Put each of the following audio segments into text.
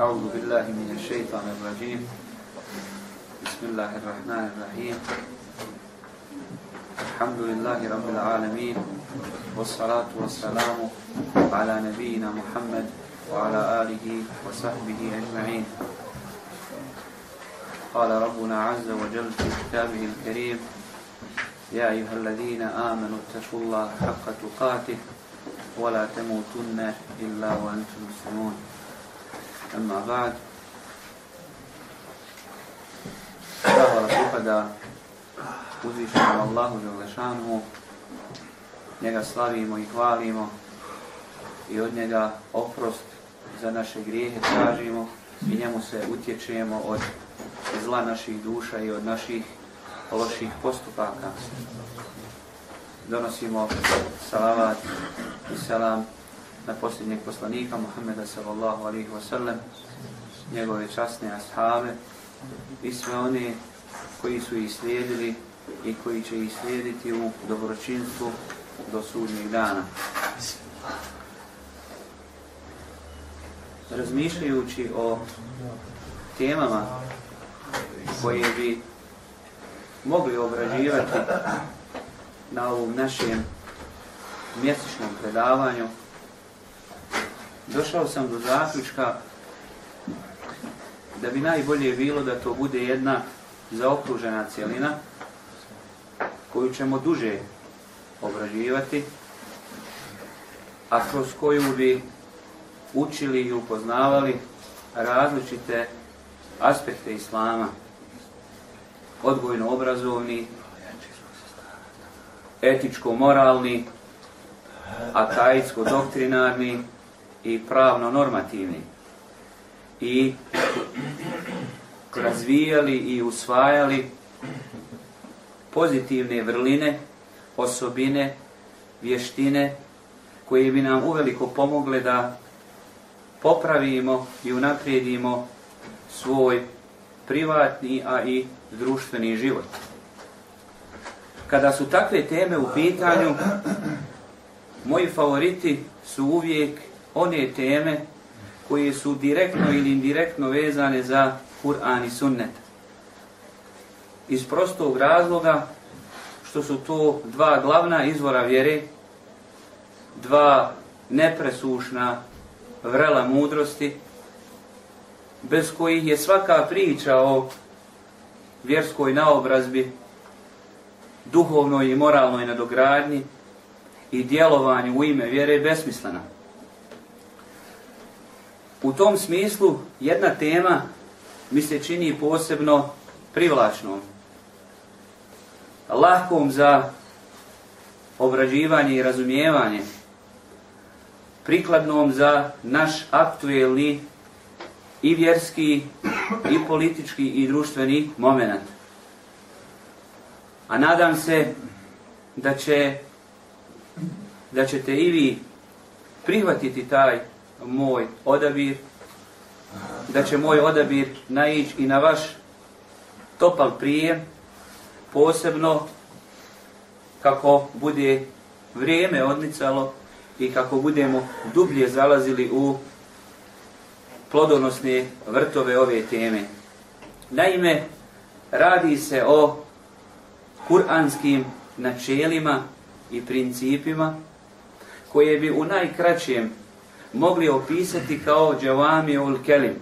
أعوذ بالله من الشيطان الرجيم. بسم الله الرحمن الرحيم. الحمد لله رب العالمين والصلاة والسلام على نبينا محمد وعلى آله وصحبه أجمعين. قال ربنا عز وجل في كتابه الكريم يا أيها الذين آمنوا اتقوا الله حق تقاته ولا تموتن إلا وأنتم مسلمون. Amma ba'd. Zahvala pripada uzvišenom Allahu Želešanu. Njega slavimo i hvalimo i od njega oprost za naše grijehe tražimo i njemu se utječemo od zla naših duša i od naših loših postupaka. Donosimo salavat i salam na posljednjeg poslanika Muhammeda sallallahu alaihi wasallam, njegove časne ashave i sve one koji su ih slijedili i koji će ih slijediti u dobročinstvu do sudnjeg dana. Razmišljajući o temama koje bi mogli obrađivati na ovom našem mjesečnom predavanju, došao sam do zaključka da bi najbolje bilo da to bude jedna zaokružena cijelina koju ćemo duže obrađivati, a kroz koju bi učili i upoznavali različite aspekte islama, odgojno-obrazovni, etičko-moralni, akajsko-doktrinarni i pravno-normativni. I razvijali i usvajali pozitivne vrline, osobine, vještine koje bi nam uveliko pomogle da popravimo i unaprijedimo svoj privatni, a i društveni život. Kada su takve teme u pitanju, moji favoriti su uvijek one teme koje su direktno ili indirektno vezane za Kur'an i sunnet. Iz prostog razloga što su to dva glavna izvora vjere, dva nepresušna vrela mudrosti, bez kojih je svaka priča o vjerskoj naobrazbi, duhovnoj i moralnoj nadogradnji i djelovanju u ime vjere besmislena. U tom smislu jedna tema mi se čini posebno privlačnom, lahkom za obrađivanje i razumijevanje, prikladnom za naš aktuelni i vjerski, i politički, i društveni moment. A nadam se da će da ćete i vi prihvatiti taj moj odabir, da će moj odabir naići i na vaš topal prijem, posebno kako bude vrijeme odmicalo i kako budemo dublje zalazili u plodonosne vrtove ove teme. Naime, radi se o kuranskim načelima i principima koje bi u najkraćem mogli opisati kao džavami ul kelim.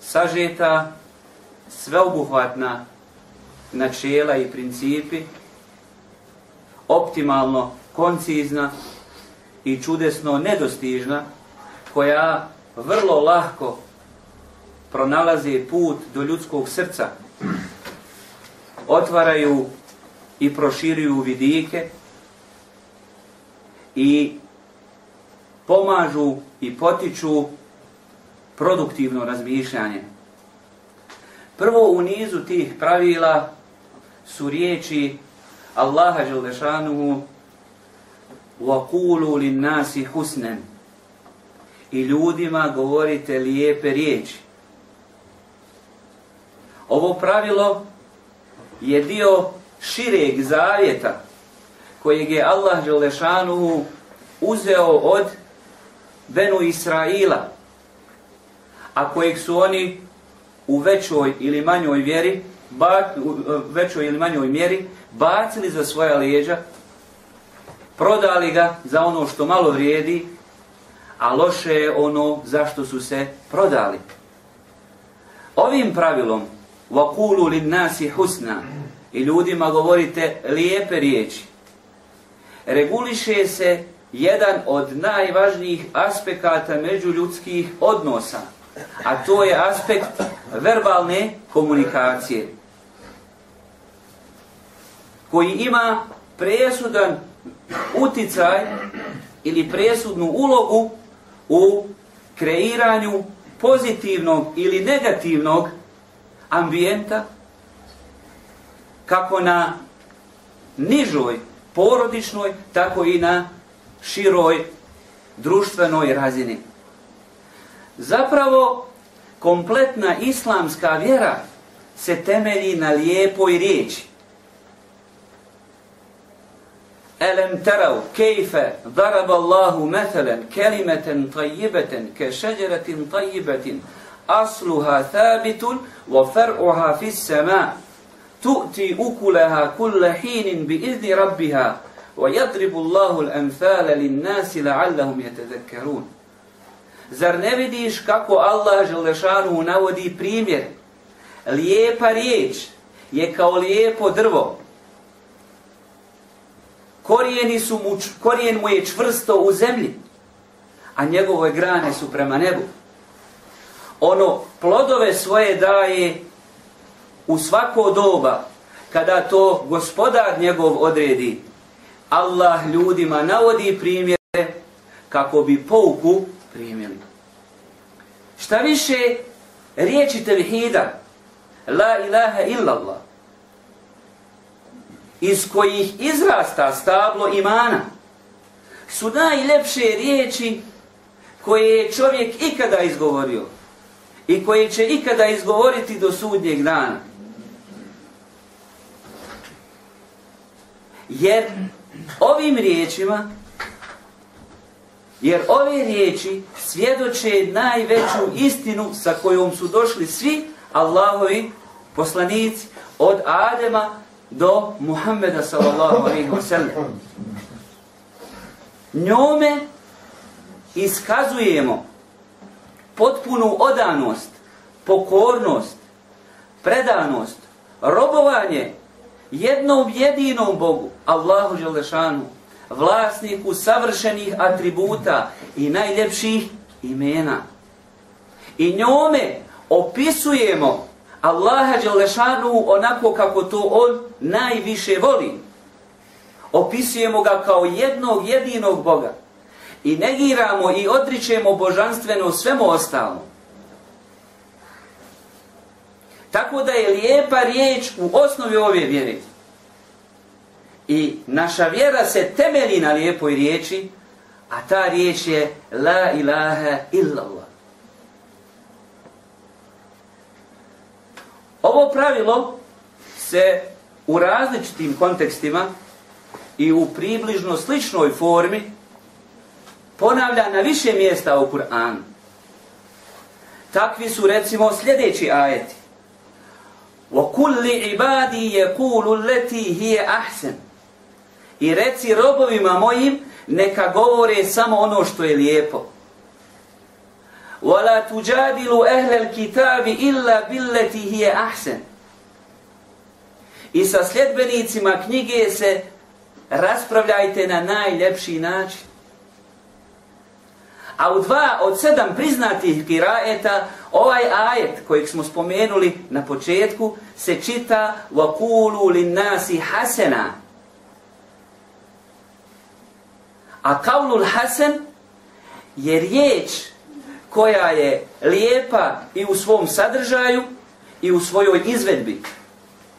Sažeta, sveobuhvatna načela i principi, optimalno koncizna i čudesno nedostižna, koja vrlo lahko pronalaze put do ljudskog srca, otvaraju i proširuju vidike i pomažu i potiču produktivno razmišljanje. Prvo u nizu tih pravila su riječi Allaha Đelešanuhu وَقُولُوا لِلنَّاسِ حُسْنًا i ljudima govorite lijepe riječi. Ovo pravilo je dio šireg zavjeta kojeg je Allah Đelešanuhu uzeo od Benu Israila, a kojeg su oni u većoj ili manjoj vjeri, ba, u većoj ili manjoj mjeri, bacili za svoja leđa, prodali ga za ono što malo vrijedi, a loše je ono zašto su se prodali. Ovim pravilom, vakulu lin nasi husna, i ljudima govorite lijepe riječi, reguliše se jedan od najvažnijih aspekata međuljudskih odnosa, a to je aspekt verbalne komunikacije, koji ima presudan uticaj ili presudnu ulogu u kreiranju pozitivnog ili negativnog ambijenta kako na nižoj porodičnoj, tako i na široj društvenoj razini. Zapravo, kompletna islamska vjera se temelji na lijepoj riječi. Elem terav, kejfe, daraba Allahu metelen, kelimeten tajibeten, ke šeđeretin tajibetin, asluha thabitun, wa far'uha fis sema, tu'ti ukulaha kulle hinin bi izni rabbiha, wa اللَّهُ الْأَمْثَالَ al-amthala lin-nasi. Zar ne vidiš kako Allah Želešanu navodi primjer? Lijepa riječ je kao lijepo drvo. Korijeni su mu, korijen mu je čvrsto u zemlji, a njegove grane su prema nebu. Ono plodove svoje daje u svako doba, kada to gospodar njegov odredi, Allah ljudima navodi primjere kako bi pouku primjeli. Šta više, riječi tevhida, la ilaha illallah, iz kojih izrasta stablo imana, su najlepše riječi koje je čovjek ikada izgovorio i koje će ikada izgovoriti do sudnjeg dana. Jer ovim riječima, jer ove riječi svjedoče najveću istinu sa kojom su došli svi Allahovi poslanici od Adema do Muhammeda sallallahu alaihi wa sallam. Njome iskazujemo potpunu odanost, pokornost, predanost, robovanje jednom jedinom Bogu, Allahu Želešanu, vlasniku savršenih atributa i najljepših imena. I njome opisujemo Allaha Đelešanu onako kako to on najviše voli. Opisujemo ga kao jednog jedinog Boga. I negiramo i odričemo božanstveno svemu ostalom. Tako da je lijepa riječ u osnovi ove vjere. I naša vjera se temeli na lijepoj riječi, a ta riječ je La ilaha illallah. Ovo pravilo se u različitim kontekstima i u približno sličnoj formi ponavlja na više mjesta u Kur'anu. Takvi su recimo sljedeći ajeti. وَكُلِّ عِبَادِ يَقُولُ الَّتِي هِيَ أَحْسَنُ I reci robovima mojim, neka govore samo ono što je lijepo. وَلَا تُجَادِلُوا أَهْلَ الْكِتَابِ إِلَّا بِالَّتِي هِيَ أَحْسَنُ I sa sljedbenicima knjige se raspravljajte na najljepši način. A u dva od sedam priznatih kiraeta, ovaj ajet kojeg smo spomenuli na početku, se čita وَكُولُوا لِنَّاسِ حَسَنًا A kaulul hasan je riječ koja je lijepa i u svom sadržaju i u svojoj izvedbi,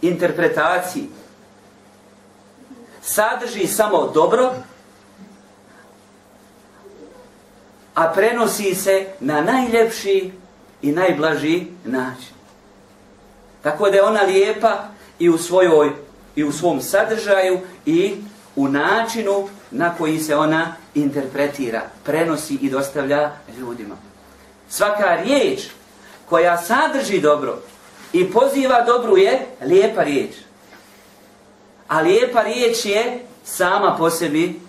interpretaciji. Sadrži samo dobro, a prenosi se na najljepši i najblaži način. Tako da je ona lijepa i u svojoj i u svom sadržaju i u načinu na koji se ona interpretira, prenosi i dostavlja ljudima. Svaka riječ koja sadrži dobro i poziva dobru je lijepa riječ. A lijepa riječ je sama po sebi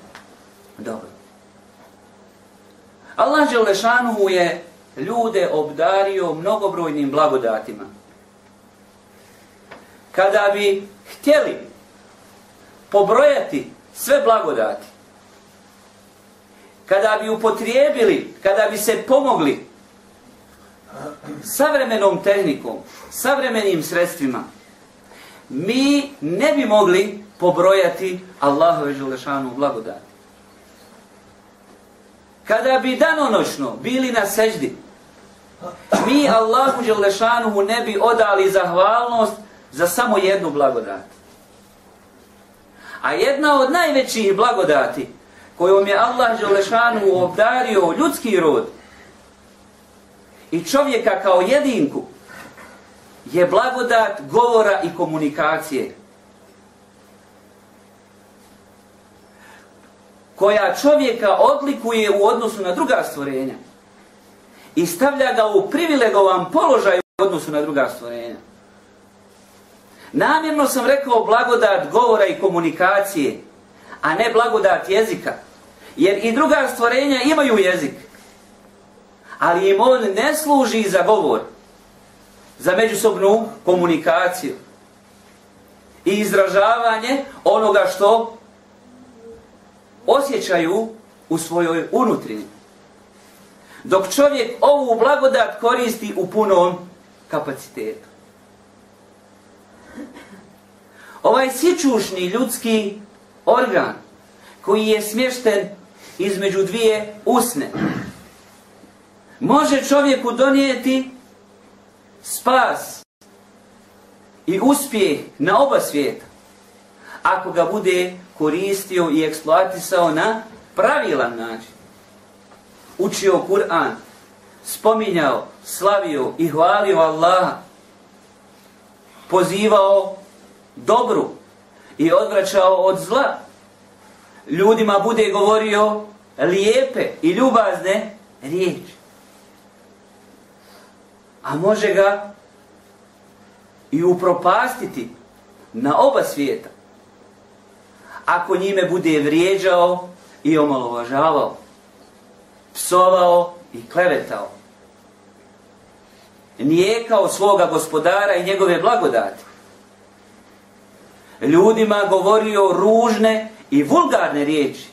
dobro. Allah Đelešanuhu je ljude obdario mnogobrojnim blagodatima. Kada bi htjeli pobrojati sve blagodati, kada bi upotrijebili, kada bi se pomogli savremenom tehnikom, savremenim sredstvima, mi ne bi mogli pobrojati Allahove želešanu blagodati. Kada bi danonoćno bili na seždi, mi Allahu Đelešanuhu ne bi odali zahvalnost za samo jednu blagodat. A jedna od najvećih blagodati kojom je Allah Đelešanuhu obdario ljudski rod i čovjeka kao jedinku, je blagodat govora i komunikacije. koja čovjeka odlikuje u odnosu na druga stvorenja i stavlja ga u privilegovan položaj u odnosu na druga stvorenja. Namjerno sam rekao blagodat govora i komunikacije, a ne blagodat jezika. Jer i druga stvorenja imaju jezik, ali im on ne služi za govor, za međusobnu komunikaciju i izražavanje onoga što osjećaju u svojoj unutrini. Dok čovjek ovu blagodat koristi u punom kapacitetu. Ovaj sičušni ljudski organ koji je smješten između dvije usne može čovjeku donijeti spas i uspjeh na oba svijeta ako ga bude koristio i eksploatisao na pravilan način. Učio Kur'an, spominjao, slavio i hvalio Allaha, pozivao dobru i odvraćao od zla. Ljudima bude govorio lijepe i ljubazne riječi. A može ga i upropastiti na oba svijeta ako njime bude vrijeđao i omalovažavao, psovao i klevetao. Nijekao svoga gospodara i njegove blagodati. Ljudima govorio ružne i vulgarne riječi.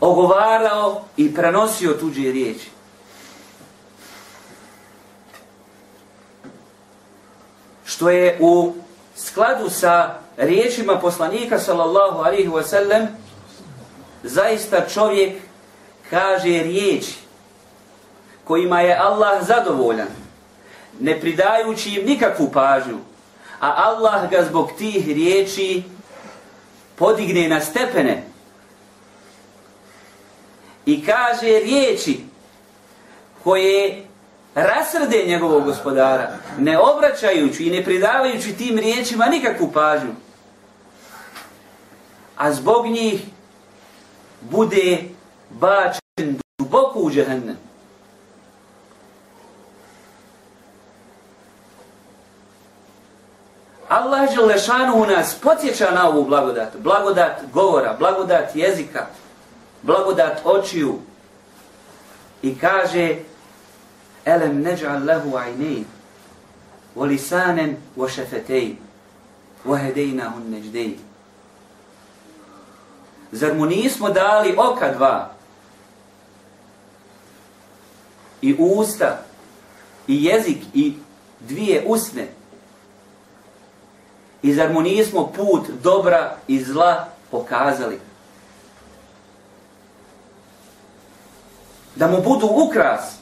Ogovarao i prenosio tuđe riječi. Što je u skladu sa riječima poslanika sallallahu alaihi wa sallam, zaista čovjek kaže riječi kojima je Allah zadovoljan, ne pridajući im nikakvu pažnju, a Allah ga zbog tih riječi podigne na stepene i kaže riječi koje rasrde njegovog gospodara, ne obraćajući i ne pridavajući tim riječima nikakvu pažnju. A zbog njih bude bačen duboko u džehennem. Allah Želešanu u nas podsjeća na ovu blagodat. Blagodat govora, blagodat jezika, blagodat očiju. I kaže Elem neđa'al lehu ajnej, wa lisanen wa šefetej, wa hedejna hun neđdej. Zar mu nismo dali oka dva, i usta, i jezik, i dvije usne, I zar mu nismo put dobra i zla pokazali? Da mu budu ukras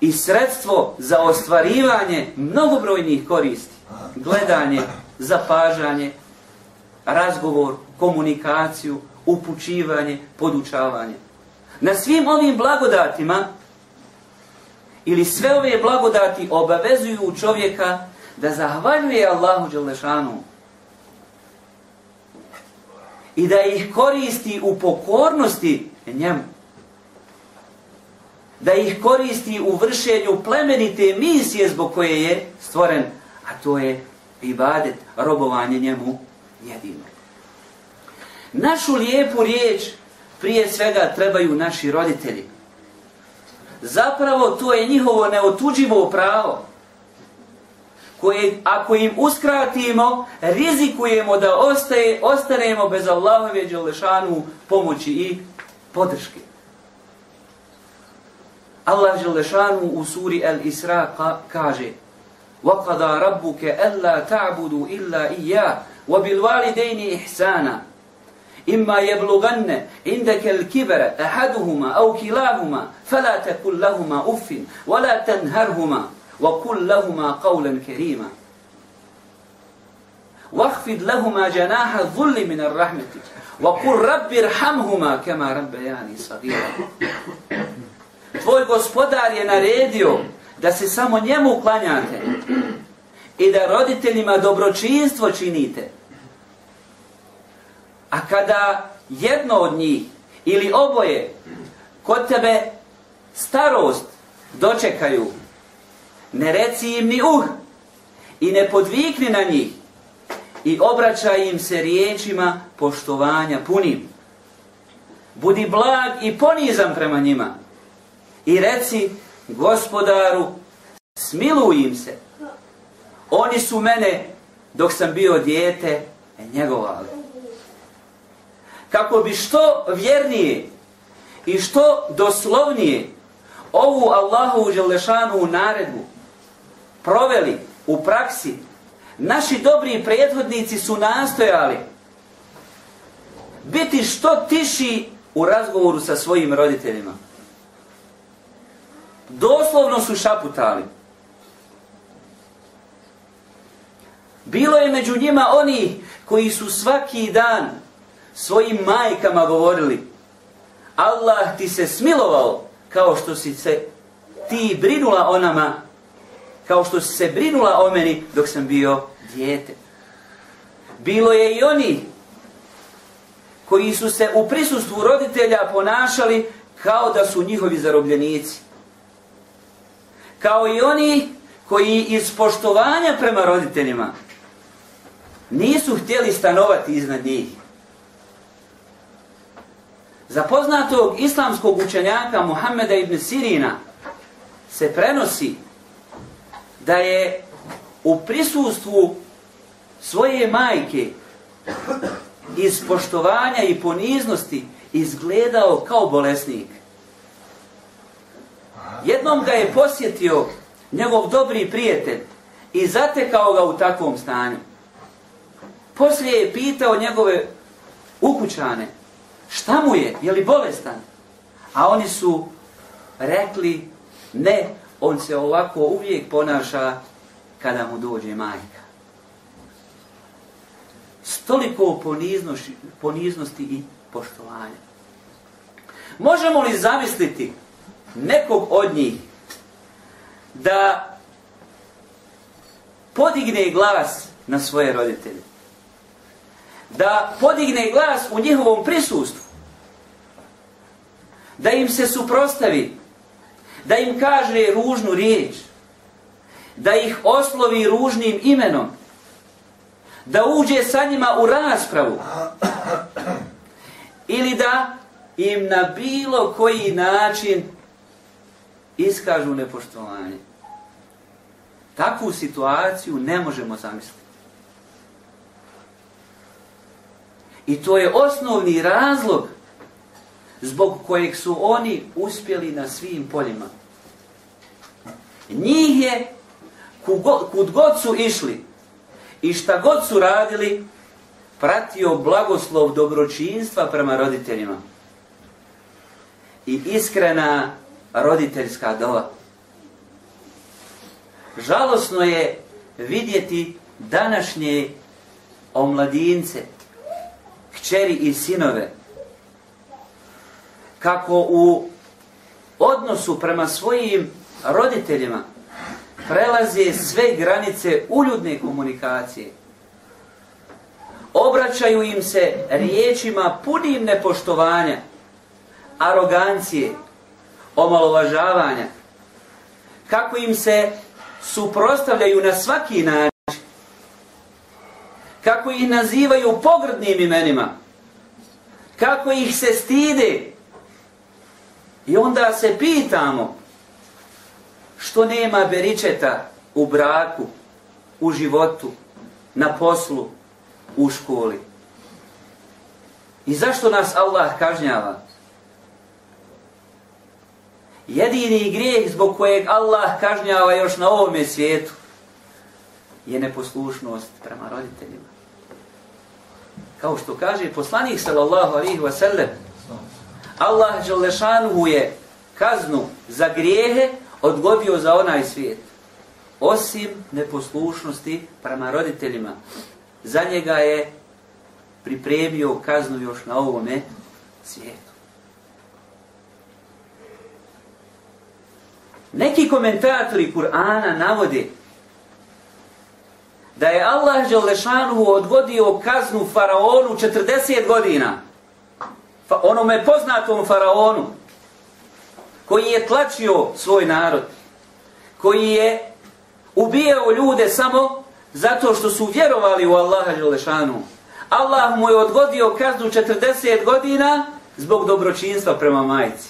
i sredstvo za ostvarivanje mnogobrojnih koristi. Gledanje, zapažanje, razgovor, komunikaciju, upućivanje, podučavanje. Na svim ovim blagodatima ili sve ove blagodati obavezuju čovjeka da zahvaljuje Allahu Đelešanu i da ih koristi u pokornosti njemu. Da ih koristi u vršenju plemenite misije zbog koje je stvoren, a to je ibadet, robovanje njemu jedino. Našu lijepu riječ prije svega trebaju naši roditelji. Zapravo to je njihovo neotuđivo pravo koje ako im uskratimo, rizikujemo da ostaje, ostanemo bez Allahove Đelešanu pomoći i podrške. Allah Đelešanu u suri El Isra ka, kaže وَقَدَا رَبُّكَ أَلَّا تَعْبُدُوا إِلَّا إِيَّا وَبِالْوَالِدَيْنِ إِحْسَانًا إما يبلغن عندك الكبر أحدهما أو كلاهما فلا تكن لهما أف ولا تنهرهما وقل لهما قولا كريما واخفض لهما جناح الظل من الرحمة وقل رب ارحمهما كما ربياني صغيرا Tvoj gospodar je naredio da se samo njemu klanjate i da roditeljima dobročinstvo činite. A kada jedno od njih ili oboje kod tebe starost dočekaju, ne reci im ni uh i ne podvikni na njih i obraćaj im se riječima poštovanja punim. Budi blag i ponizan prema njima i reci gospodaru smiluj im se. Oni su mene dok sam bio dijete njegovali. Kako bi što vjernije i što doslovnije ovu Allahu Želešanu naredbu proveli u praksi, naši dobri prethodnici su nastojali biti što tiši u razgovoru sa svojim roditeljima. Doslovno su šaputali. Bilo je među njima oni koji su svaki dan svojim majkama govorili Allah ti se smilovao kao što si se ti brinula o nama kao što si se brinula o meni dok sam bio dijete. Bilo je i oni koji su se u prisustvu roditelja ponašali kao da su njihovi zarobljenici. Kao i oni koji iz poštovanja prema roditeljima nisu htjeli stanovati iznad njih. Za poznatog islamskog učenjaka Muhammeda ibn Sirina se prenosi da je u prisustvu svoje majke iz poštovanja i poniznosti izgledao kao bolesnik. Jednom ga je posjetio njegov dobri prijatelj i zatekao ga u takvom stanju. Poslije je pitao njegove ukućane šta mu je, je li bolestan? A oni su rekli ne, on se ovako uvijek ponaša kada mu dođe majka. Stoliko poniznosti, poniznosti i poštovanja. Možemo li zamisliti nekog od njih da podigne glas na svoje roditelje? Da podigne glas u njihovom prisustvu? Da im se suprostavi? da im kaže ružnu riječ, da ih oslovi ružnim imenom, da uđe sa njima u raspravu ili da im na bilo koji način iskažu nepoštovanje. Takvu situaciju ne možemo zamisliti. I to je osnovni razlog zbog kojeg su oni uspjeli na svim poljima. Njih je, kud god su išli i šta god su radili, pratio blagoslov dobročinstva prema roditeljima. I iskrena roditeljska dova. Žalosno je vidjeti današnje omladince, kćeri i sinove, kako u odnosu prema svojim roditeljima prelaze sve granice uljudne komunikacije. obraćaju im se riječima punim nepoštovanja, arogancije, omalovažavanja, kako im se suprostavljaju na svaki način, kako ih nazivaju pogrdnim imenima, kako ih se stide. I onda se pitamo što nema beričeta u braku, u životu, na poslu, u školi. I zašto nas Allah kažnjava? Jedini grijeh zbog kojeg Allah kažnjava još na ovome svijetu je neposlušnost prema roditeljima. Kao što kaže poslanik sallallahu alaihi wa sallam, Allah Đalešanuhu je kaznu za grijehe odgobio za onaj svijet. Osim neposlušnosti prema roditeljima. Za njega je pripremio kaznu još na ovome svijetu. Neki komentatori Kur'ana navode da je Allah Đelešanuhu odgodio kaznu faraonu 40 godina. Fa, onome poznatom faraonu koji je tlačio svoj narod, koji je ubijao ljude samo zato što su vjerovali u Allaha Đelešanu. Allah mu je odgodio kaznu 40 godina zbog dobročinstva prema majci.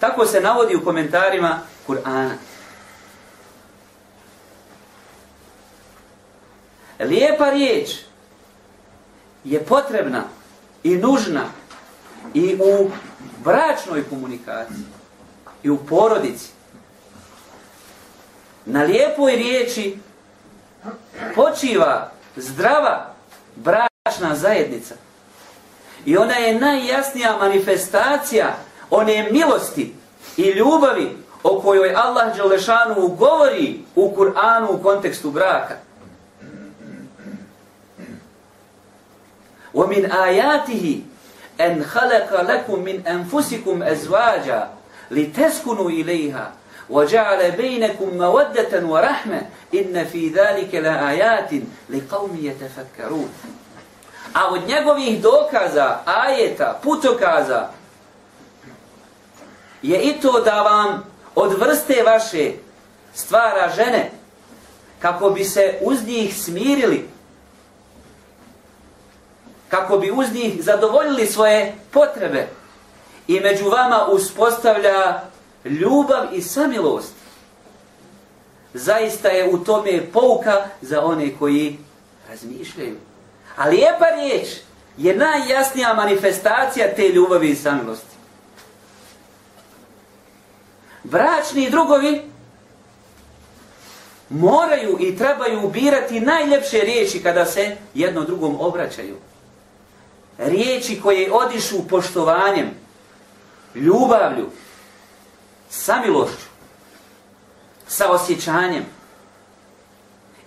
Tako se navodi u komentarima Kur'ana. Lijepa riječ je potrebna i nužna i u bračnoj komunikaciji i u porodici. Na lijepoj riječi počiva zdrava bračna zajednica. I ona je najjasnija manifestacija one milosti i ljubavi o kojoj Allah Đelešanu govori u Kur'anu u kontekstu braka. ومن آياته أن خلق لكم من أنفسكم أزواجا لتسكنوا إليها وجعل بينكم مودة ورحمة إن في ذلك لآيات لقوم يتفكرون A od njegovih dokaza, ajeta, putokaza je i to da vam od vrste vaše stvara žene kako bi se uz njih smirili kako bi uz njih zadovoljili svoje potrebe i među vama uspostavlja ljubav i samilost. Zaista je u tome pouka za one koji razmišljaju. A lijepa riječ je najjasnija manifestacija te ljubavi i samilosti. Bračni drugovi moraju i trebaju ubirati najljepše riječi kada se jedno drugom obraćaju riječi koje odišu poštovanjem, ljubavlju, samilošću, sa osjećanjem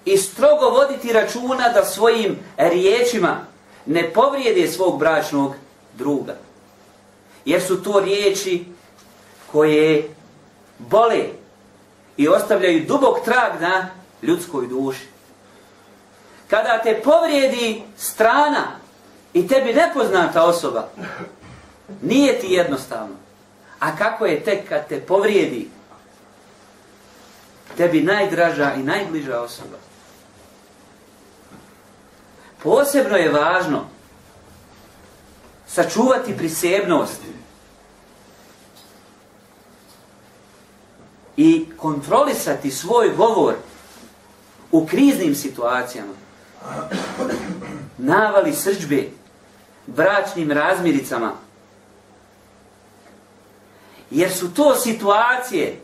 i strogo voditi računa da svojim riječima ne povrijede svog bračnog druga. Jer su to riječi koje bole i ostavljaju dubok trag na ljudskoj duši. Kada te povrijedi strana i tebi nepoznata osoba, nije ti jednostavno. A kako je tek kad te povrijedi tebi najdraža i najbliža osoba? Posebno je važno sačuvati prisebnost i kontrolisati svoj govor u kriznim situacijama. Navali srđbe, bračnim razmiricama. Jer su to situacije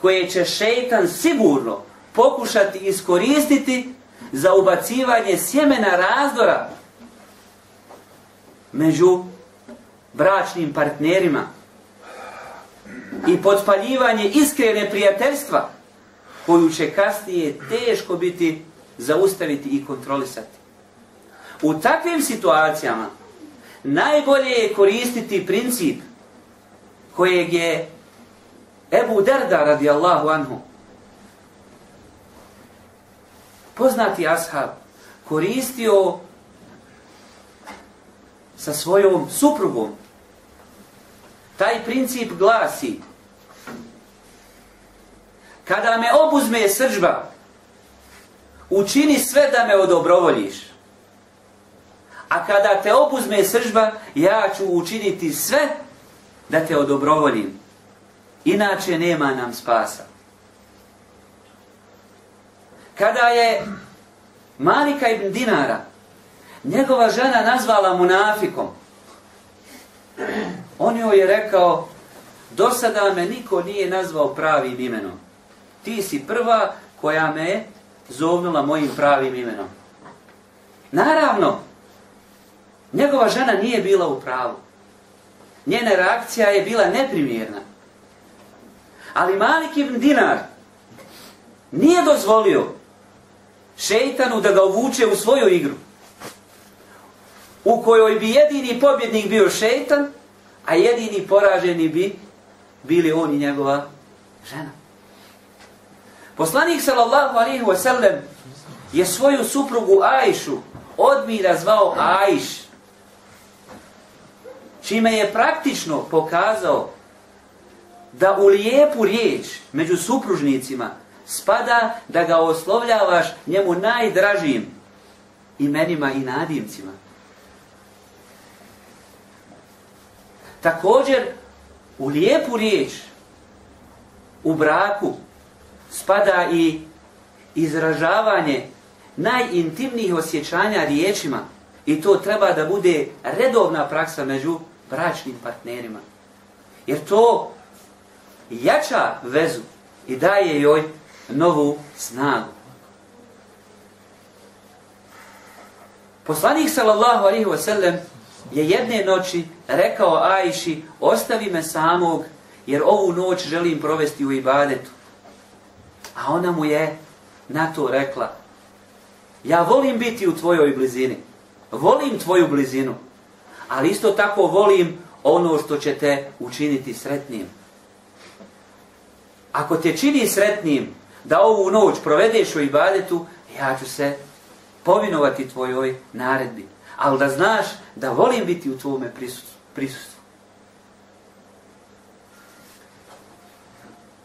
koje će šeitan sigurno pokušati iskoristiti za ubacivanje sjemena razdora među bračnim partnerima i potpaljivanje iskrene prijateljstva koju će kasnije teško biti zaustaviti i kontrolisati. U takvim situacijama najbolje je koristiti princip kojeg je Ebu Derda radijallahu anhu poznati ashab koristio sa svojom suprugom. Taj princip glasi kada me obuzme sržba, učini sve da me odobrovoljiš. A kada te obuzme sržba, ja ću učiniti sve da te odobrovoljim. Inače nema nam spasa. Kada je Malika ibn Dinara njegova žena nazvala munafikom, on joj je rekao, do sada me niko nije nazvao pravim imenom. Ti si prva koja me je zovnula mojim pravim imenom. Naravno, njegova žena nije bila u pravu. Njena reakcija je bila neprimjerna. Ali Malik ibn Dinar nije dozvolio šeitanu da ga uvuče u svoju igru u kojoj bi jedini pobjednik bio šeitan, a jedini poraženi bi bili on i njegova žena. Poslanik sallallahu alaihi wa sallam je svoju suprugu Ajšu odmira zvao Ajš, čime je praktično pokazao da u lijepu riječ među supružnicima spada da ga oslovljavaš njemu najdražim imenima i nadimcima. Također, u lijepu riječ, u braku, spada i izražavanje najintimnijih osjećanja riječima i to treba da bude redovna praksa među bračnim partnerima. Jer to jača vezu i daje joj novu snagu. Poslanik sallallahu alaihi wasallam je jedne noći rekao Ajši, ostavi me samog, jer ovu noć želim provesti u ibadetu. A ona mu je na to rekla, ja volim biti u tvojoj blizini, volim tvoju blizinu, ali isto tako volim ono što će te učiniti sretnim. Ako te čini sretnim da ovu noć provedeš u ibadetu, ja ću se povinovati tvojoj naredbi. Ali da znaš da volim biti u tvome prisustvu.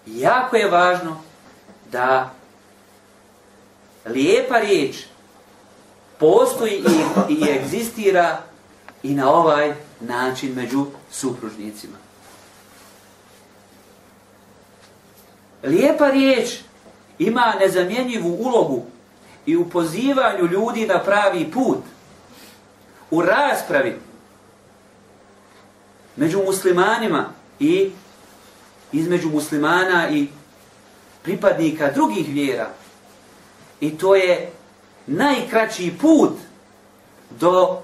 Jako je važno da lijepa riječ postoji i, i egzistira i na ovaj način među supružnicima. Lijepa riječ ima nezamjenjivu ulogu i u pozivanju ljudi na pravi put, u raspravi među muslimanima i između muslimana i pripadnika drugih vjera. I to je najkraći put do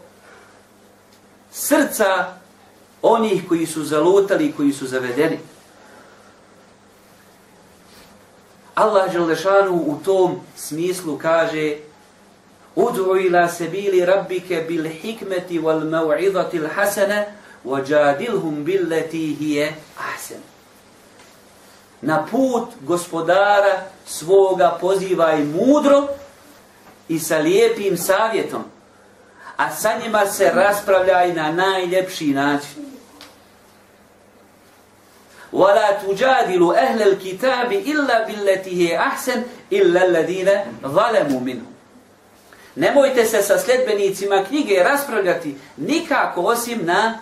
srca onih koji su zalutali i koji su zavedeni. Allah Đelešanu u tom smislu kaže Udu ila sebili rabbike bil hikmeti wal maw'idati l hasana wajadilhum billati hiye ahsan na put gospodara svoga pozivaj mudro i sa lijepim savjetom, a sa njima se raspravljaj na najljepši način. وَلَا تُجَادِلُ أَهْلَ الْكِتَابِ إِلَّا بِالَّتِهِ أَحْسَنِ إِلَّا الَّذِينَ ظَلَمُوا مِنْهُ Nemojte se sa sljedbenicima knjige raspravljati nikako osim na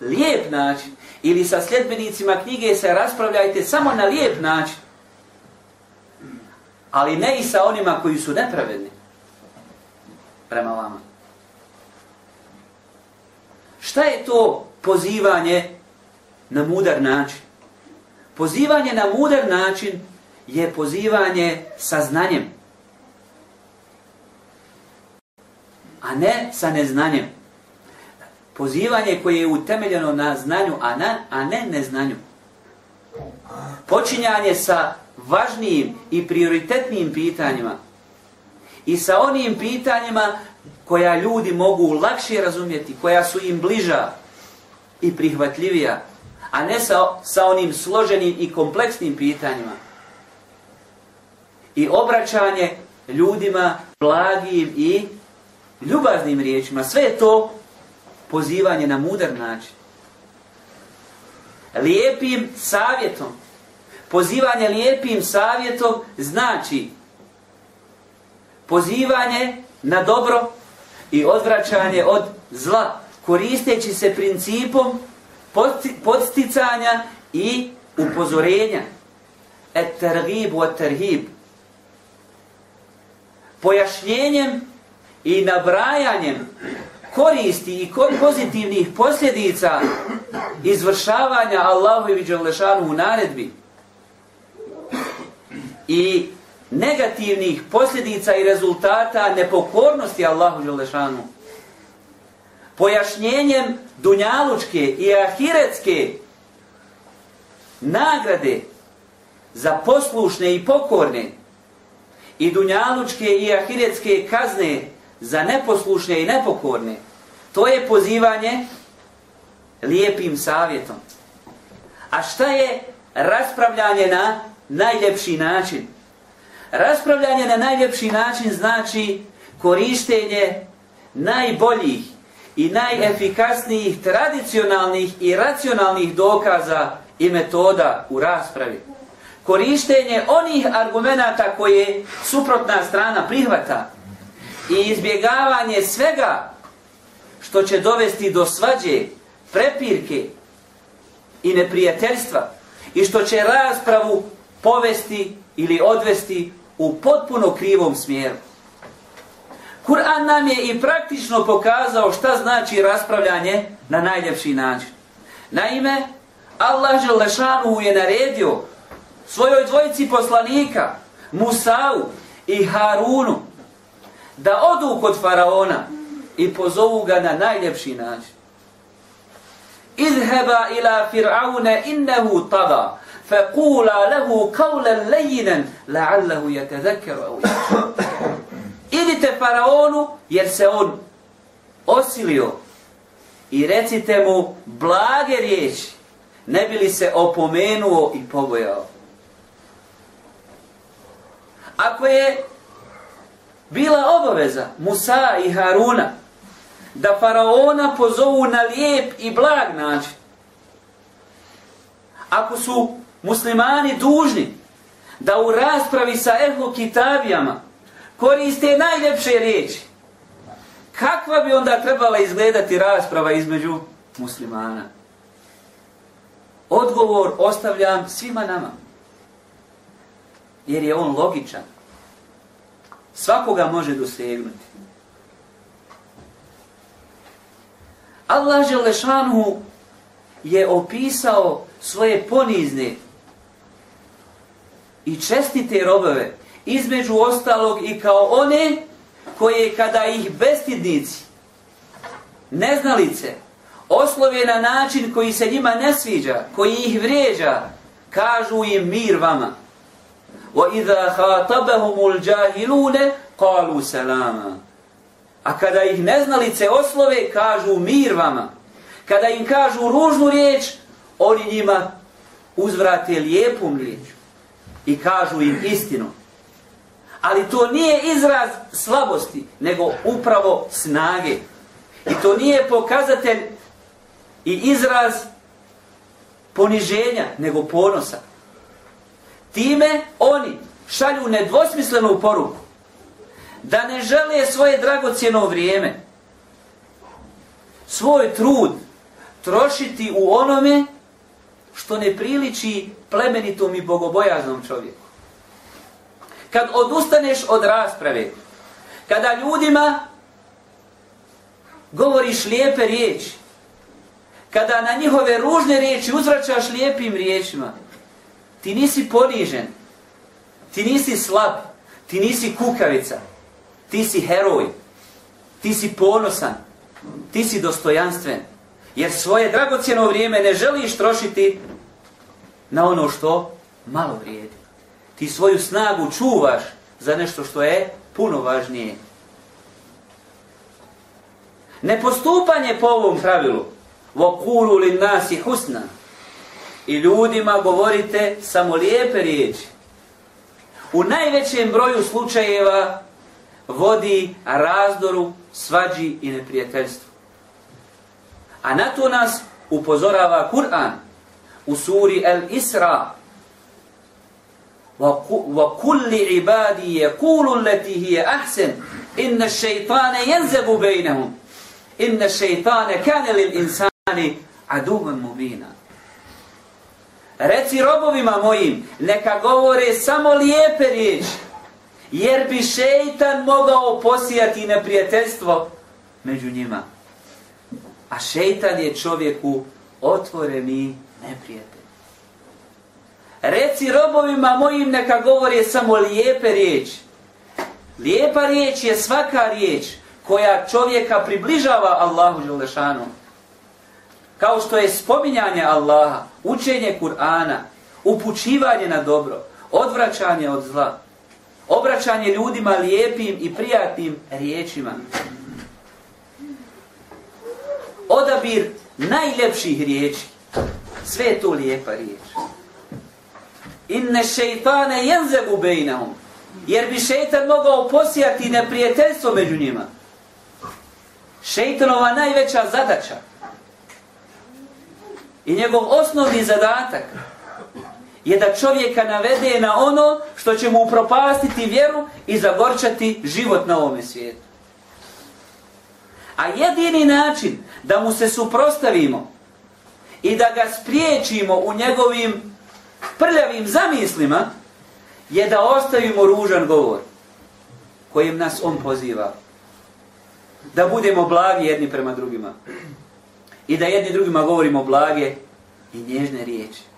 lijep način ili sa sljedbenicima knjige se raspravljajte samo na lijep način. Ali ne i sa onima koji su nepravedni prema vama. Šta je to pozivanje na mudar način? Pozivanje na mudar način je pozivanje sa znanjem. A ne sa neznanjem pozivanje koje je utemeljeno na znanju, a, na, a ne neznanju. Počinjanje sa važnijim i prioritetnim pitanjima i sa onim pitanjima koja ljudi mogu lakše razumjeti, koja su im bliža i prihvatljivija, a ne sa, sa onim složenim i kompleksnim pitanjima. I obraćanje ljudima blagim i ljubaznim riječima. Sve to pozivanje na mudar način. Lijepim savjetom, pozivanje lijepim savjetom znači pozivanje na dobro i odvraćanje od zla, koristeći se principom podsticanja i upozorenja. Et tergib u terhib. Pojašnjenjem i nabrajanjem koristi i pozitivnih posljedica izvršavanja Allahu i Đalešanu u naredbi i negativnih posljedica i rezultata nepokornosti Allahu Đalešanu pojašnjenjem dunjalučke i ahiretske nagrade za poslušne i pokorne i dunjalučke i ahiretske kazne za neposlušne i nepokorne, to je pozivanje lijepim savjetom. A šta je raspravljanje na najljepši način? Raspravljanje na najljepši način znači korištenje najboljih i najefikasnijih tradicionalnih i racionalnih dokaza i metoda u raspravi. Korištenje onih argumenta koje suprotna strana prihvata i izbjegavanje svega što će dovesti do svađe, prepirke i neprijateljstva i što će raspravu povesti ili odvesti u potpuno krivom smjeru. Kur'an nam je i praktično pokazao šta znači raspravljanje na najljepši način. Naime, Allah Želešanu je naredio svojoj dvojici poslanika, Musau i Harunu, da odu kod faraona i pozovu ga na najljepši način. Izheba ila Fir'aune innehu tada, fe kula lehu kaulen lejinen, la'allahu je te Idite faraonu, jer se on osilio i recite mu blage riječi, ne bi li se opomenuo i pobojao. Ako je bila obaveza Musa i Haruna da faraona pozovu na lijep i blag način ako su muslimani dužni da u raspravi sa ehlu kitabijama koriste najljepše riječi. Kakva bi onda trebala izgledati rasprava između muslimana? Odgovor ostavljam svima nama. Jer je on logičan. Svakoga može dosegnuti. Allah Želešanu je opisao svoje ponizne i čestite robove, između ostalog i kao one koje kada ih bestidnici, neznalice, oslove na način koji se njima ne sviđa, koji ih vrijeđa, kažu im mir vama. وَإِذَا خَاطَبَهُمُ الْجَاهِلُونَ قَالُوا سَلَامًا A kada ih neznalice oslove, kažu mir vama. Kada im kažu ružnu riječ, oni njima uzvrate lijepom riječu i kažu im istinu. Ali to nije izraz slabosti, nego upravo snage. I to nije pokazatelj i izraz poniženja, nego ponosa. Time oni šalju nedvosmislenu poruku da ne žele svoje dragocjeno vrijeme, svoj trud trošiti u onome što ne priliči plemenitom i bogobojaznom čovjeku. Kad odustaneš od rasprave, kada ljudima govoriš lijepe riječi, kada na njihove ružne riječi uzvraćaš lijepim riječima, ti nisi ponižen, ti nisi slab, ti nisi kukavica, ti si heroj, ti si ponosan, ti si dostojanstven, jer svoje dragocjeno vrijeme ne želiš trošiti na ono što malo vrijedi. Ti svoju snagu čuvaš za nešto što je puno važnije. Nepostupanje po ovom pravilu وَقُولُ لِنَّاسِ husna i ljudima govorite samo lijepe riječi. U najvećem broju slučajeva vodi razdoru, svađi i neprijateljstvu. A na to nas upozorava Kur'an u suri El Isra. وَكُلِّ عِبَادِي يَقُولُ الَّتِي هِيَ أَحْسَنُ إِنَّ الشَّيْطَانَ يَنْزَبُ بَيْنَهُمْ إِنَّ الشَّيْطَانَ كَانَ لِلْإِنسَانِ عَدُوًا مُبِينًا Reci robovima mojim, neka govore samo lijepe riječi, jer bi šeitan mogao posijati neprijateljstvo među njima. A šeitan je čovjeku otvoreni neprijatelj. Reci robovima mojim neka govore samo lijepe riječi. Lijepa riječ je svaka riječ koja čovjeka približava Allahu Đelešanu. Kao što je spominjanje Allaha, učenje Kur'ana, upućivanje na dobro, odvraćanje od zla, obraćanje ljudima lijepim i prijatnim riječima. Odabir najljepših riječi. Sve je to lijepa riječ. Inne šeitane jenzebu bejnahum. Jer bi šeitan mogao posijati neprijateljstvo među njima. Šeitanova najveća zadaća i njegov osnovni zadatak je da čovjeka navede na ono što će mu upropastiti vjeru i zagorčati život na ovome svijetu. A jedini način da mu se suprostavimo i da ga spriječimo u njegovim prljavim zamislima je da ostavimo ružan govor kojim nas on poziva. Da budemo blagi jedni prema drugima. I da jedni drugima govorimo blage i nježne riječi.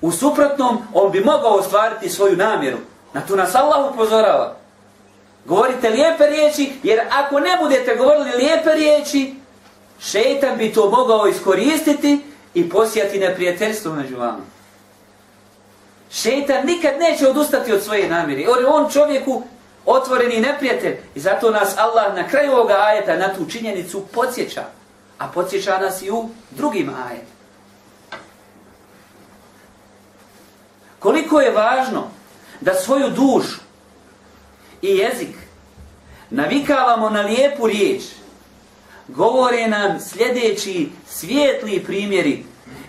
U suprotnom, on bi mogao ostvariti svoju namjeru. Na to nas Allah upozorava. Govorite lijepe riječi, jer ako ne budete govorili lijepe riječi, šeitan bi to mogao iskoristiti i posijati neprijateljstvo među vama. Šeitan nikad neće odustati od svoje namjere. Jer on čovjeku otvoreni neprijatelj. I zato nas Allah na kraju ovoga ajeta na tu činjenicu podsjeća. A podsjeća nas i u drugim ajetima. Koliko je važno da svoju dušu i jezik navikavamo na lijepu riječ, govore nam sljedeći svijetli primjeri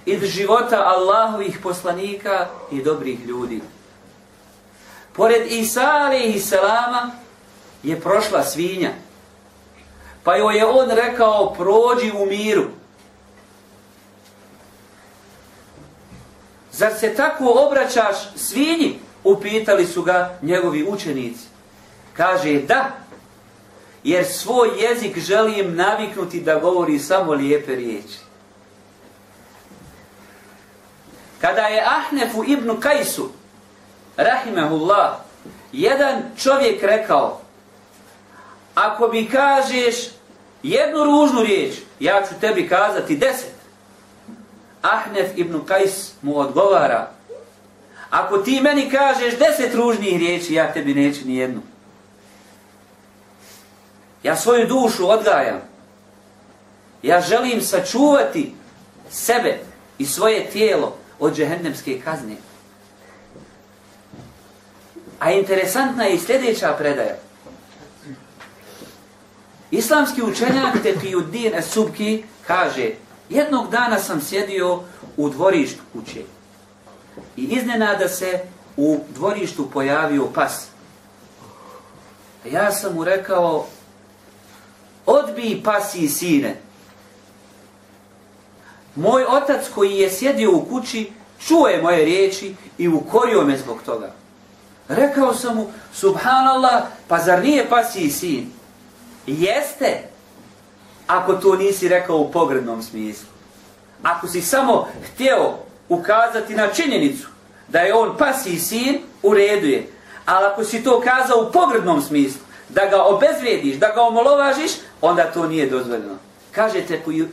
iz života Allahovih poslanika i dobrih ljudi. Pored Isa alaihi Selama je prošla svinja, pa joj je on rekao prođi u miru. Zar se tako obraćaš svinji? Upitali su ga njegovi učenici. Kaže da, jer svoj jezik želim naviknuti da govori samo lijepe riječi. Kada je Ahnefu ibn Kajsu, rahimehullah, jedan čovjek rekao, ako mi kažeš jednu ružnu riječ, ja ću tebi kazati deset. Ahnef ibn Kajs mu odgovara, ako ti meni kažeš deset ružnih riječi, ja tebi neću ni jednu. Ja svoju dušu odgajam. Ja želim sačuvati sebe i svoje tijelo od džehennemske kazne. A interesantna je i sljedeća predaja. Islamski učenjak Tefiuddin Esubki kaže jednog dana sam sjedio u dvorištu kuće i iznenada se u dvorištu pojavio pas. Ja sam mu rekao odbij pasi sine. Moj otac koji je sjedio u kući čuje moje riječi i ukorio me zbog toga. Rekao sam mu, subhanallah, pa zar nije pasi sin? Jeste, ako to nisi rekao u pogrednom smislu. Ako si samo htio ukazati na činjenicu da je on pasi sin, u redu je. Ali ako si to kazao u pogrednom smislu, da ga obezvrijediš, da ga omolovažiš, onda to nije dozvoljeno. Kaže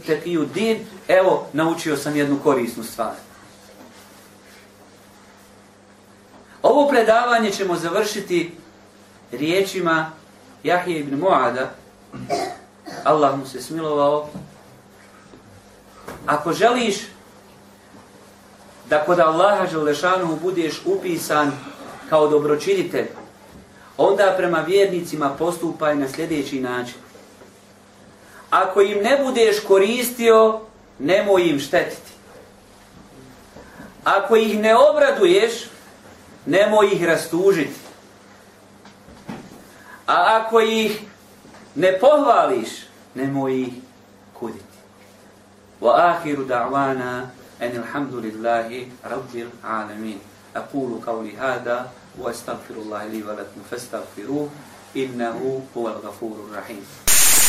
Tekiju Din, evo, naučio sam jednu korisnu stvar. Ovo predavanje ćemo završiti riječima Jahije ibn Muada, Allah mu se smilovao. Ako želiš da kod Allaha Želešanu budeš upisan kao dobročinitelj, onda prema vjernicima postupaj na sljedeći način. Ako im ne budeš koristio, nemoj im štetiti. Ako ih ne obraduješ, nemoj ih rastužiti. A ako ih ne pohvališ, nemoj ih kuditi. Wa ahiru da'wana en ilhamdulillahi rabbil alamin. أقول قولي هذا وأستغفر الله لي ولكم فاستغفروه إنه هو الغفور الرحيم